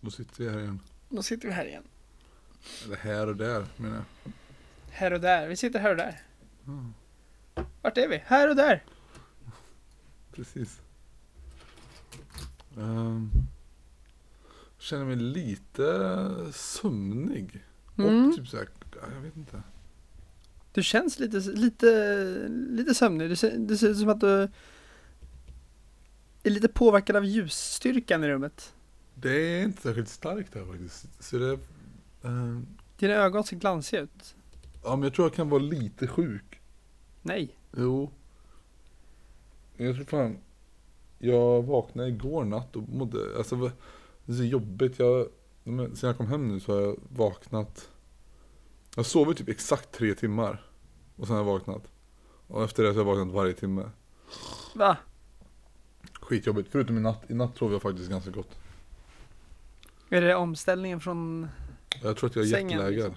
Då sitter vi här igen. Då sitter vi här igen. Eller här och där menar jag. Här och där. Vi sitter här och där. Ja, Vart är vi? Här och där. precis. Um, känner mig lite sömnig. Mm. Och typ såhär, jag vet inte. Du känns lite, lite, lite sömnig. Det ser, det ser ut som att du är lite påverkad av ljusstyrkan i rummet. Det är inte särskilt starkt här faktiskt. Så det, ehm, Dina ögon ser glansiga ut. ja men jag tror jag kan vara lite sjuk. Nej. Jo. Jag tror fan. Jag vaknade igår natt och mådde, alltså va- det är så jobbigt. Jag, men sen jag kom hem nu så har jag vaknat. Jag sovit typ exakt tre timmar. Och sen har jag vaknat. Och efter det så har jag vaknat varje timme. Va? Skitjobbigt. Förutom i natt. I natt sov jag faktiskt ganska gott. Är det omställningen från... Jag tror att jag är Sängen, jetlaggad. liksom.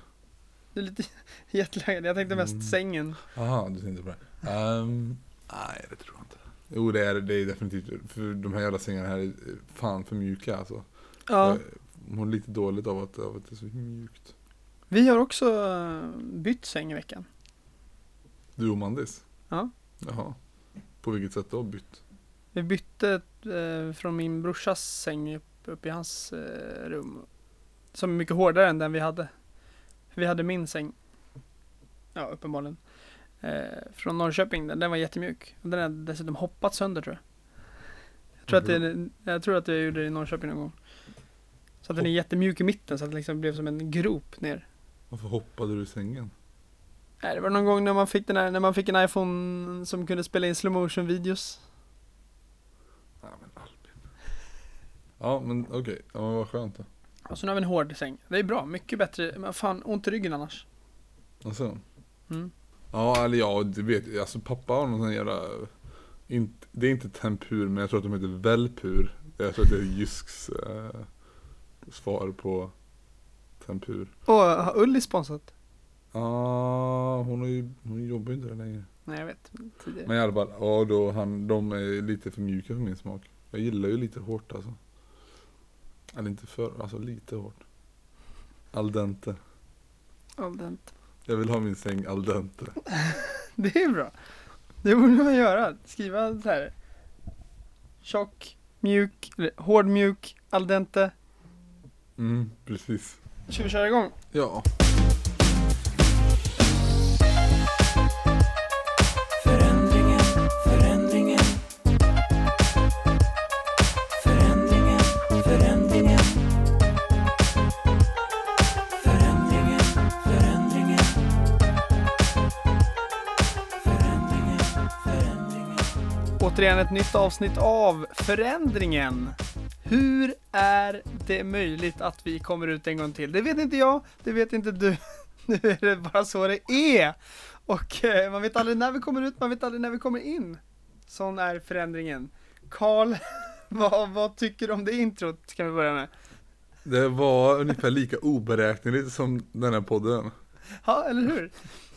Du är lite jetlaggad. Jag tänkte mest Mm. sängen. Aha, du tänkte på det. Ehm, nej, det tror jag inte. Jo, det är det är definitivt. För de här jävla sängarna här är fan för mjuka alltså. Ja. Jag mår lite dåligt av att, av att det är så mjukt. Vi har också eh, bytt säng i veckan. Du och Mandis? Ja. Jaha. På vilket sätt då bytt? Vi bytte eh, från min brorsas säng upp, upp i hans eh, rum. Som är mycket hårdare än den vi hade. Vi hade min säng. Ja, uppenbarligen. Eh, från Norrköping. Den, den var jättemjuk. Och Den har dessutom hoppat sönder tror jag. Jag tror, att det, jag tror att jag gjorde det i Norrköping någon gång. Så att den är jättemjuk i mitten så att det liksom blev som en grop ner. Varför hoppade du i sängen? Nej, det var någon gång när man fick den här, när man fick en iPhone som kunde spela in slow motion videos. Ja men Albin. Ja men okej, ja, men vad skönt då. Och så nu har vi en hård säng. Det är bra, mycket bättre. Men fan, ont i ryggen annars. Alltså. Mm. Ja eller ja, du vet alltså pappa har någon sån jävla inte, Det är inte tempur men jag tror att de heter Velpur. Jag tror att det är Jysks eh, svar på tempur. Och har Ulli sponsrat? Ja, hon, har ju, hon jobbar ju inte där längre. Nej, jag vet. Tidigare. Men i alla fall, ja då han, de är lite för mjuka för min smak. Jag gillar ju lite hårt alltså. Eller inte för, alltså lite hårt. Al dente. Al dente. Jag vill ha min säng al dente. Det är bra. Det borde man göra. Skriva så här. Tjock, mjuk, hård, mjuk, al dente. Mm, precis. Ska vi köra igång? Ja. Återigen ett nytt avsnitt av Förändringen. Hur är det möjligt att vi kommer ut en gång till? Det vet inte jag, det vet inte du. Nu är det bara så det är. Och eh, man vet aldrig när vi kommer ut, man vet aldrig när vi kommer in. Sån är förändringen. Karl, vad, vad tycker du om det introt? Kan vi börja med. Det var ungefär lika oberäkneligt som den här podden. Ja, eller hur?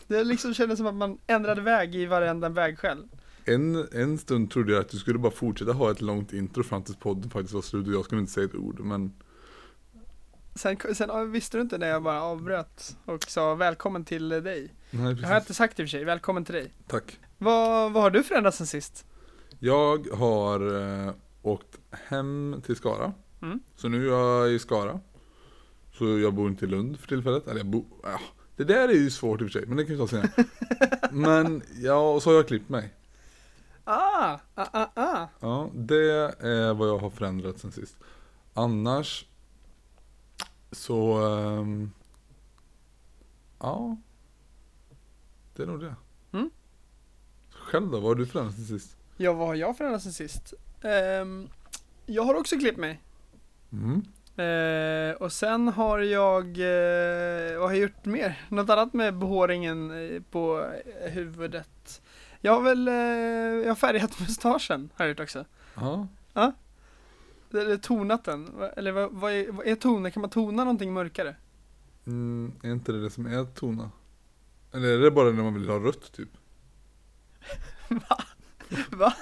Det liksom kändes som att man ändrade väg i varenda vägskäl. En, en stund trodde jag att du skulle bara fortsätta ha ett långt intro fram tills podden faktiskt var slut och jag skulle inte säga ett ord men Sen, sen visste du inte när jag bara avbröt och sa välkommen till dig. Nej har jag precis. inte sagt i och för sig, välkommen till dig. Tack. Vad, vad har du förändrat sen sist? Jag har eh, åkt hem till Skara. Mm. Så nu är jag i Skara. Så jag bor inte i Lund för tillfället. Eller jag bor, ja, det där är ju svårt i och för sig, men det kan vi ta senare. men ja, och så har jag klippt mig. Ah, ah, ah, ah. Ja, det är vad jag har förändrat sen sist. Annars så, ehm, ja. Det är nog det. Mm. Själv då, vad har du förändrat sen sist? Ja, vad har jag förändrat sen sist? Ehm, jag har också klippt mig. Mm. Eh, och sen har jag, eh, vad har jag gjort mer? Något annat med behåringen eh, på huvudet? Jag har väl, eh, jag har färgat mustaschen har jag gjort också. Ja, Eller tonat den. Va- Eller vad, vad, är, vad är tonen? Kan man tona någonting mörkare? mm, är inte det det som är tona? Eller är det bara när man vill ha rött typ? Va?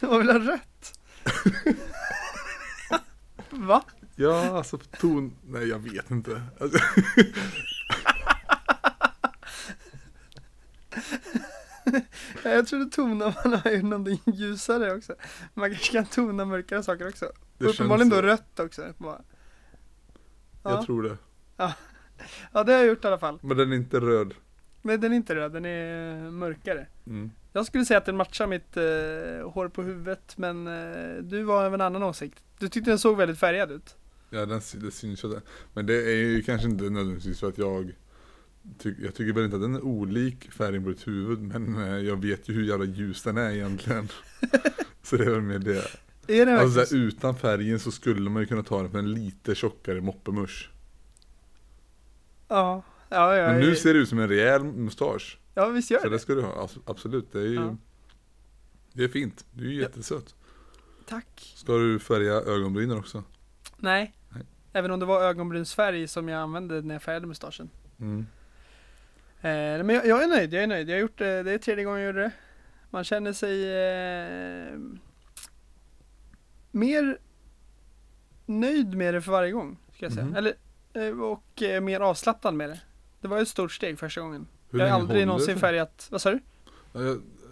man vill ha rött? Va? Ja, alltså ton... Nej, jag vet inte. Alltså, Jag trodde tona man har ju någonting ljusare också. Man kanske kan tona mörkare saker också. det Uppenbarligen då rött också. Bara. Jag Ja. tror det. ja, det har jag gjort i alla fall. Men den är inte röd. Men den är inte röd, den är mörkare. Mm. Jag skulle säga att den matchar mitt eh, hår på huvudet, men eh, du var av en annan åsikt. Du tyckte den såg väldigt färgad ut. Ja, den, det syns ju. Men det är ju kanske inte nödvändigtvis för att jag ty, Jag tycker väl inte att den är olik färgen på ditt huvud, men eh, jag vet ju hur jävla ljus den är egentligen. så det är väl mer det. Är den Alltså så här, utan färgen så skulle man ju kunna ta den för en lite tjockare moppemusch. Ja, ja, ja. Men nu ser det ut som en rejäl mustasch. ja visst gör Så det. det ska du ha, Abs- absolut. Det är ju Ja. Det är fint, du är ju jättesöt. Tack. Ska du färga ögonbrynen också? Nej. Nej. Även om det var ögonbrynsfärg som jag använde när jag färgade mustaschen. Mm. Eh, men jag, jag är nöjd, jag är nöjd. Jag har gjort det, det är tredje gången jag gjorde det. Man känner sig eh, mer nöjd med det för varje gång, ska jag säga. Mhm. Eller, eh, och eh, mer avslappnad med det. Det var ett stort steg första gången. Hur jag har aldrig någonsin färgat, vad sa du?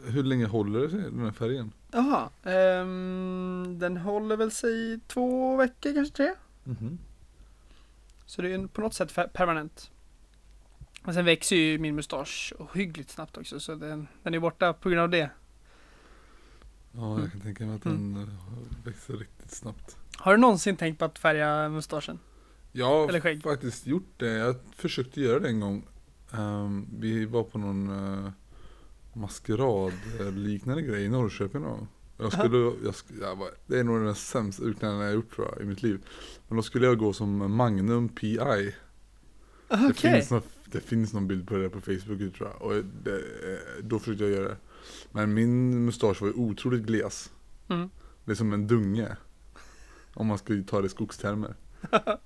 Hur länge håller det sig, den här färgen? Jaha, ehm, den håller väl sig två veckor, kanske tre? Mhm. Så det är på något sätt permanent. Men sen växer ju min mustasch ohyggligt snabbt också, så den, den är borta på grund av det. Ja, jag kan tänka mig att Mm. den eh, växer riktigt snabbt. Har du någonsin tänkt på att färga mustaschen? Jag har faktiskt gjort det. Jag försökte göra det en gång. Ehm, vi var på någon uh, maskerad eh, liknande grej i Norrköping då. Jag skulle, jag, jag var, det är nog den sämsta utklädnaden jag gjort tror jag, i mitt liv. Men då skulle jag gå som Magnum PI. Det, Okej. finns någon, det finns någon bild på det där på Facebook tror jag. Och det, eh, då försökte jag göra det. Men min mustasch var ju otroligt gles. Mm. Det är som en dunge. Om man ska ta det i skogstermer.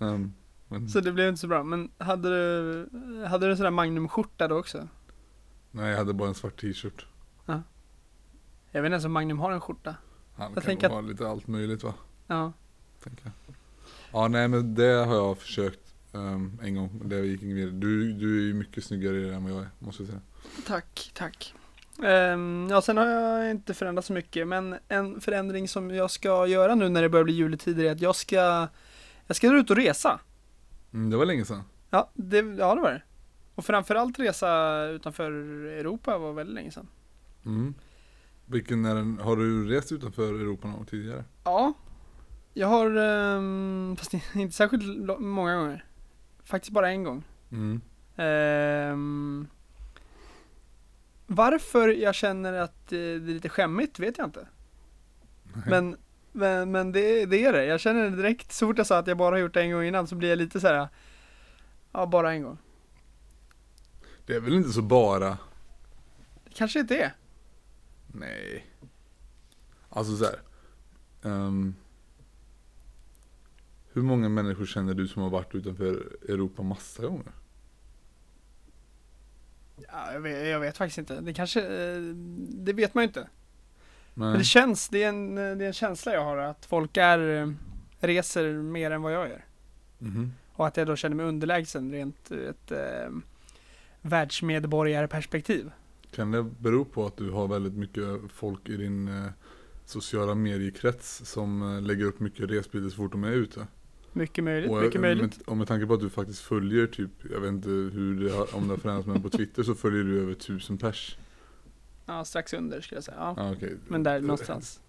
Ehm, men, Så det blev inte så bra. Men hade du, hade du en sån där Magnum-skjorta då också? nej, jag hade bara en svart t-shirt. Jag vet inte ens om Magnum har en skjorta. Han Jag kan tänker vara lite allt möjligt va? Ja. Tänker jag. Ja, nej men det har jag försökt ehm, en gång. Det gick inget vidare. Du, du är ju mycket snyggare i det än vad jag är, måste jag säga. Tack, tack. Ehm, ja, sen har jag inte förändrat så mycket, men en förändring som jag ska göra nu när det börjar bli juletider är att jag ska, jag ska ut och resa. Mm, det var länge sedan. Ja, det, ja, det var det. Och framförallt resa utanför Europa var väldigt länge sedan. Mm. Vilken är den, har du rest utanför Europa någon tidigare? Ja, jag har, um, fast inte särskilt många gånger. Faktiskt bara en gång. Mm. Ehm, varför jag känner att eh, det är lite skämmigt vet jag inte. Men, men, men det, det är det. Jag känner det direkt. Så fort jag sa att jag bara har gjort det en gång innan så blir jag lite så här. Ja, bara en gång. Det är väl inte så bara Det kanske inte är. Nej. Alltså så här. ehm, hur många människor känner du som har varit utanför Europa massa gånger? Ja, jag, vet, jag vet faktiskt inte. Det kanske, eh, det vet man ju inte. Men det känns, det är, en, det är en känsla jag har att folk är, eh, reser mer än vad jag gör. Mhm. Och att jag då känner mig underlägsen rent ur ett eh, världsmedborgarperspektiv. Kan det bero på att du har väldigt mycket folk i din eh, sociala mediekrets som eh, lägger upp mycket resbilder så fort de är ute? Mycket möjligt, Och, mycket eh, möjligt. Med, och med tanke på att du faktiskt följer typ, jag vet inte hur det har, om det har förändrats men på Twitter så följer du över tusen pers. Ja, strax under skulle jag säga. Ja. Ah, okej. Men där någonstans.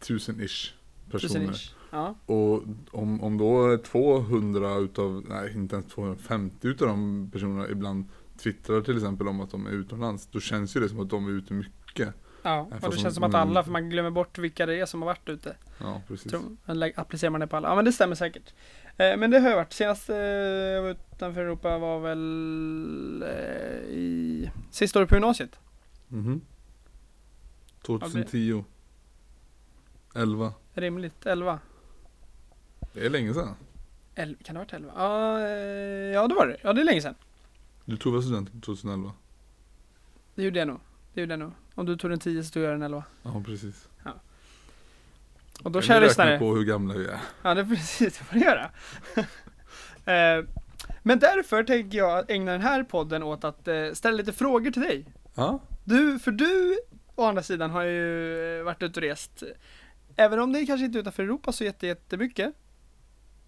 Tusen-ish personer. Tusen ish. Ja. Och om, om då 200 utav, nej inte ens 250 utav de personerna ibland twittrar till exempel om att de är utomlands. Då känns ju det som att de är ute mycket. Ja, och fast det de- känns som att alla, för man glömmer bort vilka det är som har varit ute. Ja precis. Tror, applicerar man det på alla. Ja men det stämmer säkert. Eh, men det har jag varit. Senast eh, jag var utanför Europa var väl eh, i sista året på gymnasiet. Mhm. 2010. 11. Rimligt, 11. Det är länge sedan. El- kan det ha varit 11? Ja, eh, ja det var det. Ja det är länge sedan. Du tog väl studenten 2011? Det gjorde jag nog. Det gjorde jag nog. Om du tog den 10 så tog jag den 11. Ja precis. Och då kära ni lyssnare. på hur gamla vi är. Ja, det är precis det får du göra. Eh, Men därför tänker jag ägna den här podden åt att eh, ställa lite frågor till dig. Ja, Du, för du å andra sidan har ju eh, varit ute och rest. Även om det kanske inte är utanför Europa så jätte, jättemycket.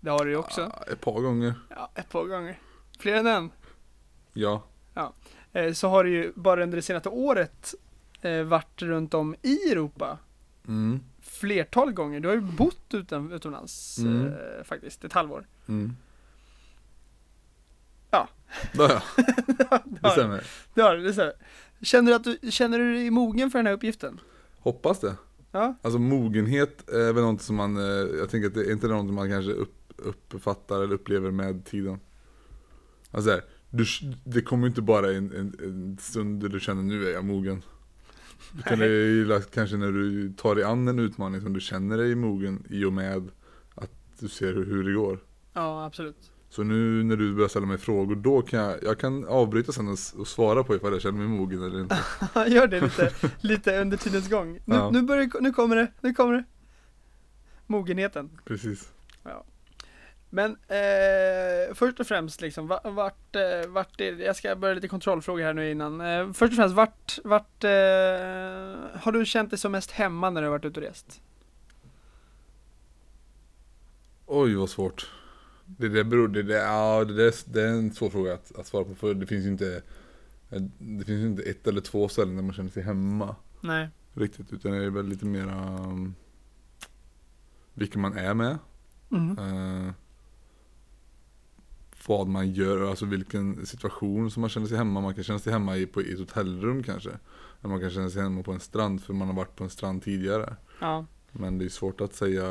Det har du ju också. Ja, ett par gånger. Ja, ett par gånger. Fler än en. Ja. Eh, Så har du ju bara under det senaste året eh, varit runt om i Europa Mm. flertal gånger. Du har ju bott utan, utomlands Mm. eh, faktiskt, ett halvår. Mm. Ja. Det har jag. Det Det stämmer. det har det stämmer. Känner du, att du, känner du dig mogen för den här uppgiften? Hoppas det. Ja. Alltså mogenhet är väl något som man, jag tänker att det är inte något man kanske upp, uppfattar eller upplever med tiden. Alltså här, du, det kommer inte bara en, en, en stund där du känner nu är jag mogen. Utan det är ju kanske när du tar dig an en utmaning som du känner dig mogen i och med att du ser hur, det går. Ja, absolut. Så nu när du börjar ställa mig frågor, då kan jag, jag kan avbryta sen och, och svara på ifall jag känner mig mogen eller inte. Gör det lite, lite under tidens gång. Nu, Ja. nu, börjar, nu kommer det, nu kommer det. Mogenheten. Precis. Men eh, först och främst liksom, va- vart, eh, vart är, jag ska börja lite kontrollfrågor här nu innan. Eh, först och främst, vart, vart eh, har du känt dig som mest hemma när du har varit ute och rest? Oj vad svårt. Det, det beror, det, det, ja, det, det, det är en svår fråga att, att svara på för det finns ju inte Det finns inte ett eller två ställen där man känner sig hemma Nej. riktigt utan det är väl lite mera um, Vilka man är med Mm. eh, Vad man gör, alltså vilken situation som man känner sig hemma Man kan känna sig hemma i, på, i ett hotellrum kanske Eller man kan känna sig hemma på en strand för man har varit på en strand tidigare Ja. Men det är svårt att säga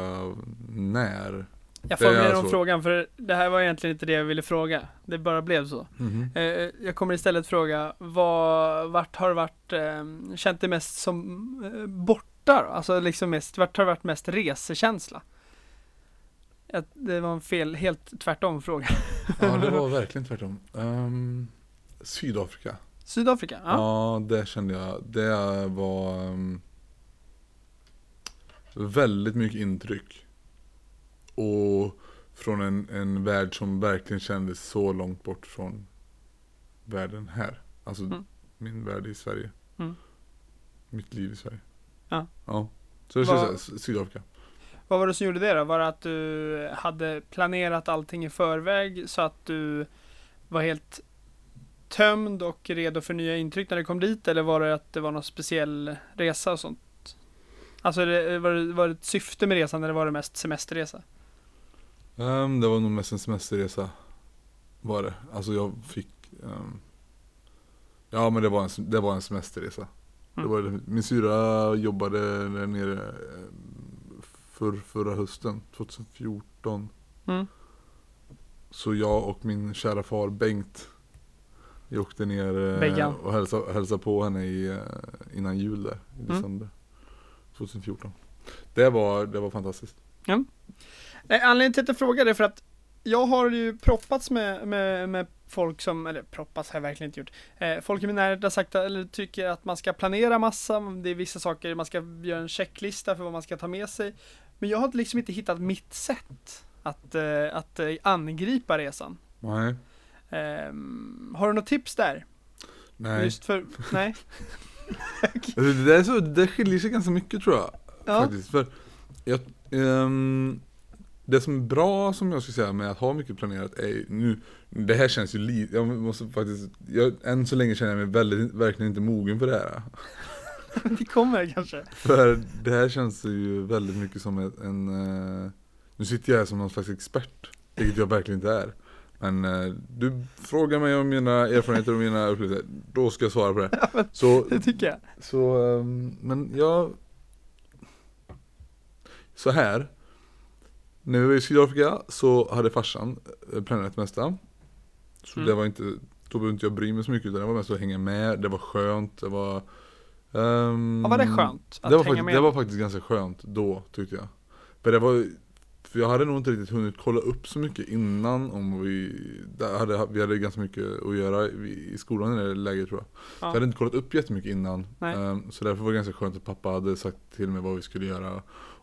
när Jag formulerar om alltså- frågan för det här var egentligen inte det jag ville fråga. Det bara blev så. Eh, jag kommer istället fråga, vad, vart har du varit, eh, känt dig mest som eh, borta då? Alltså liksom mest, vart har det varit mest resekänsla? Det var en fel, helt tvärtom fråga. Ja det var verkligen tvärtom. Ehm, Sydafrika. Sydafrika? Ja. Ja. det kände jag. Det var ehm, väldigt mycket intryck. Och från en, en värld som verkligen kändes så långt bort från världen här. Alltså Mm. min värld i Sverige. Mm. Mitt liv i Sverige. Ja. Ja. Så det känns Sy- Sydafrika. Vad var det som gjorde det då? Var det att du hade planerat allting i förväg så att du var helt tömd och redo för nya intryck när du kom dit? Eller var det att det var någon speciell resa och sånt? Alltså det, var, det, var det ett syfte med resan eller var det mest semesterresa? Ehm, det var nog mest en semesterresa. Var det. Alltså jag fick ehm, Ja men det var en, det var en semesterresa. Mm. Det var, min syra jobbade där nere ehm, för, förra hösten, 2014. Mm. Så jag och min kära far Bengt Vi åkte ner eh, Beggan. och hälsade, hälsade på henne i, eh, innan jul där i Mm. december 2014 Det var, det var fantastiskt Nej, anledningen till att jag frågar är för att jag har ju proppats med, med, med folk som, eller proppats har jag verkligen inte gjort. Eh, folk i min närhet har sagt, eller tycker att man ska planera massa, det är vissa saker, man ska göra en checklista för vad man ska ta med sig. Men jag har liksom inte hittat mitt sätt att, eh, att eh, angripa resan. Nej, Ehm, har du något tips där? nej Just för, nej? Alltså, Det, där är så, det skiljer sig ganska mycket tror jag Ja, faktiskt. För jag, ehm, det som är bra som jag skulle säga med att ha mycket planerat är nu, det här känns ju lite, jag måste faktiskt, jag, än så länge känner jag mig väldigt, verkligen inte mogen för det här. det kommer kanske. För det här känns ju väldigt mycket som ett- en, eh, nu sitter jag här som någon slags expert, vilket jag verkligen inte är. Men eh, du frågar mig om mina erfarenheter och mina upplevelser, då ska jag svara på det. Så Det tycker jag. så, ehm, men jag... Så här. När vi var i Sydafrika så hade farsan eh, planerat det mesta. Så Mm. det var inte, då behövde inte jag bry mig så mycket utan det var mest att hänga med, det var skönt, det var... ehm, Ja, var det skönt att det var, hänga faktiskt, med? det var faktiskt ganska skönt då tyckte jag. För det var för jag hade nog inte riktigt hunnit kolla upp så mycket innan om vi, hade, vi hade ganska mycket att göra i, i skolan i det läget tror jag. Så jag Ja. hade inte kollat upp jättemycket innan. Ehm, så därför var det ganska skönt att pappa hade sagt till mig vad vi skulle göra.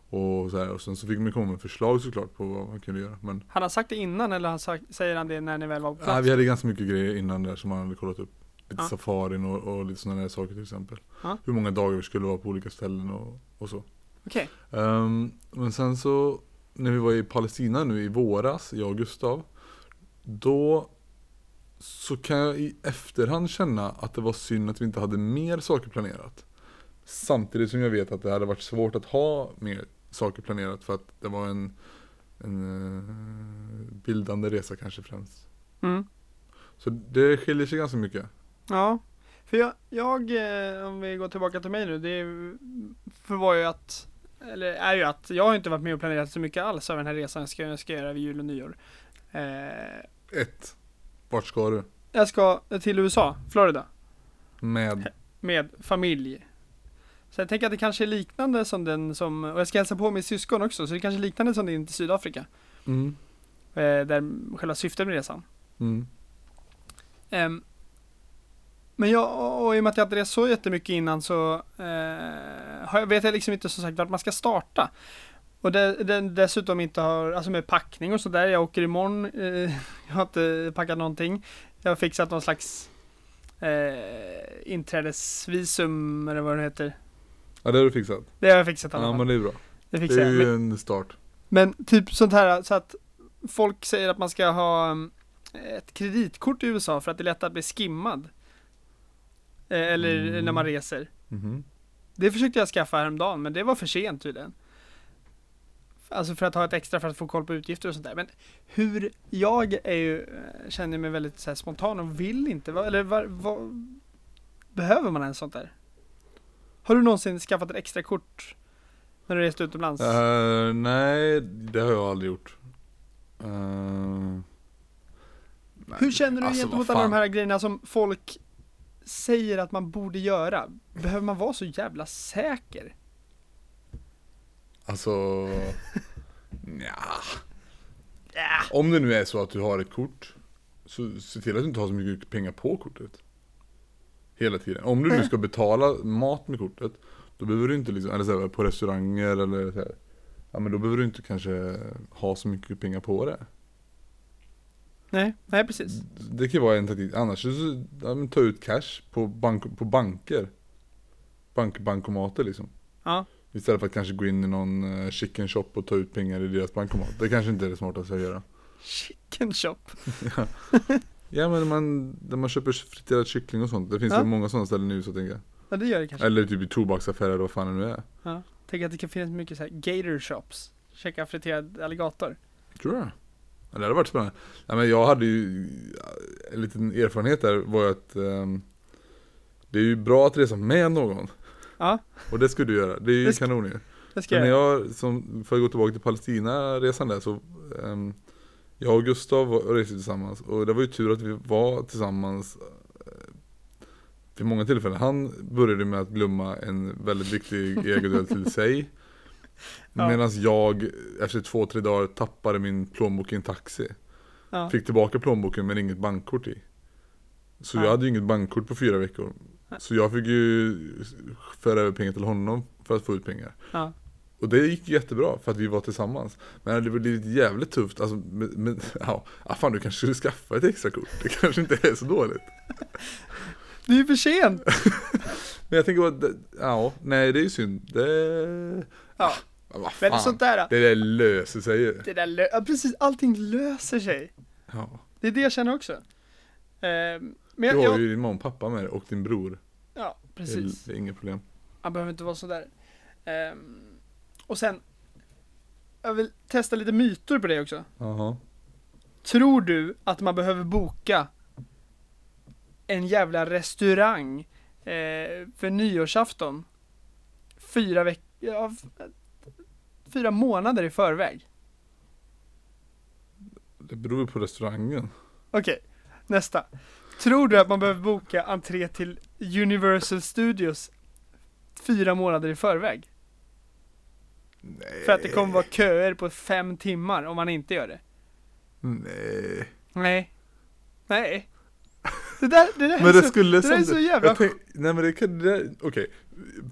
Och, så här, och sen så fick man komma med förslag såklart på vad man kunde göra. Men Han har sagt det innan eller han sagt, säger han det när ni väl var på plats? nej, vi hade ganska mycket grejer innan där som man hade kollat upp. Lite Ja. safarin och, och lite sådana där saker till exempel. Ja. Hur många dagar vi skulle vara på olika ställen och, och så. Okej. Ehm, men sen så när vi var i Palestina nu i våras, jag och Gustav. Då så kan jag i efterhand känna att det var synd att vi inte hade mer saker planerat. Samtidigt som jag vet att det hade varit svårt att ha mer saker planerat för att det var en, en eh, bildande resa kanske främst. Mm. Så det skiljer sig ganska mycket. Ja. För jag, jag, eh, om vi går tillbaka till mig nu, det för var ju att, eller är ju att jag har inte varit med och planerat så mycket alls av den här resan jag ska, jag ska göra vid jul och nyår. Eh, Ett, vart ska du? jag ska till USA, Florida, Med, med familj. Så jag tänker att det kanske är liknande som den som, och jag ska hälsa på min syskon också, så det kanske är liknande som din till Sydafrika. mm, Eh, där själva syftet med resan. mm, Ehm, men jag, och i och med att jag inte rest så jättemycket innan så eh, vet jag liksom inte som sagt vart man ska starta. Och det, det, dessutom inte har, alltså med packning och sådär, jag åker imorgon, eh, jag har inte packat någonting. Jag har fixat någon slags eh, inträdesvisum eller vad det heter. ja det har du fixat. Det har jag fixat Ja men det är bra. det Det fixar är jag. ju Men, en start. men typ sånt här så att folk säger att man ska ha um, ett kreditkort i USA för att det är lätt att bli skimmad. Eh, eller Mm. när man reser. Mhm. Det försökte jag skaffa häromdagen men det var för sent tydligen. Alltså för att ha ett extra för att få koll på utgifter och sånt där. Men hur, jag är ju, eh, känner mig väldigt så spontan och vill inte, eller var, vad, behöver man ens sånt där? Har du någonsin skaffat ett extra kort när du rest utomlands? Eh, nej, det har jag aldrig gjort. Nej, Hur känner du alltså, gentemot vad alla de här grejerna som folk säger att man borde göra? Behöver man vara så jävla säker? Alltså, nja. Om det nu är så att du har ett kort, så se till att du inte har så mycket pengar på kortet. Hela tiden. Om du nu ska betala mat med kortet, då behöver du inte liksom, eller så här, på restauranger eller så här, Ja men då behöver du inte kanske ha så mycket pengar på det. Nej, nej precis. Det kan ju vara en taktik. Annars så, ja, men ta ut cash på, bank, på banker. Bank, bankomater liksom. Ja. Istället för att kanske gå in i någon eh, chicken shop och ta ut pengar i deras bankomat. Det kanske inte är det smartaste att göra. Chicken shop. Ja men man, där man köper friterad kyckling och sånt. Det finns Ja. många sådana ställen nu så tänker jag. Ja det gör det kanske. Eller typ i tobaksaffärer eller vad fan det nu är. Ja. Tänk att det kan finnas mycket så här gator shops. Checka friterad alligator. Tror jag. Det hade varit spännande. Nej, men jag hade ju en liten erfarenhet där var ju att ehm, det är ju bra att resa med någon. Ja, Och det skulle du göra. Det är ju Det kanon ju. det ska när jag. jag, som, för att gå tillbaka till Palestina-resan där så ehm, Jag och Gustav reste tillsammans och det var ju tur att vi var tillsammans eh, Vid många tillfällen. Han började med att glömma en väldigt viktig ägodel till sig Ja. Medan jag efter två, tre dagar tappade min plånbok i en taxi Ja. Fick tillbaka plånboken men inget bankkort i Så Ja. jag hade ju inget bankkort på fyra veckor. Så jag fick ju föra över pengar till honom för att få ut pengar och det gick jättebra för att vi var tillsammans. Men det hade blivit jävligt tufft. Alltså, men, men, ja, ah, fan du kanske skulle skaffa ett extra kort. Det kanske inte är så dåligt. Det är ju för sent! Men jag tänker bara, ja, nej det är ju synd. Det, Ja. Men fan. sånt där. Det där löser sig ju. Det där lö- ja, precis, allting löser sig. Ja. Det är det jag känner också. Ehm, men Du har jag, ju din mamma och pappa med dig och din bror. ja, Det precis. är, det är inget problem. Han behöver inte vara sådär. Um, och sen, jag vill testa lite myter på det också. Jaha. Tror du att man behöver boka en jävla restaurang eh, för nyårsafton fyra veck ja, fyra månader i förväg? Det beror på restaurangen. Okej, nästa. Tror du att man behöver boka entré till Universal Studios fyra månader i förväg? Nej. För att det kommer vara köer på fem timmar om man inte gör det? Nej. Nej. Nej. Det där, det där, Men är, det så, skulle det där är så jävla... Tänk, nej men det kan, det, okej.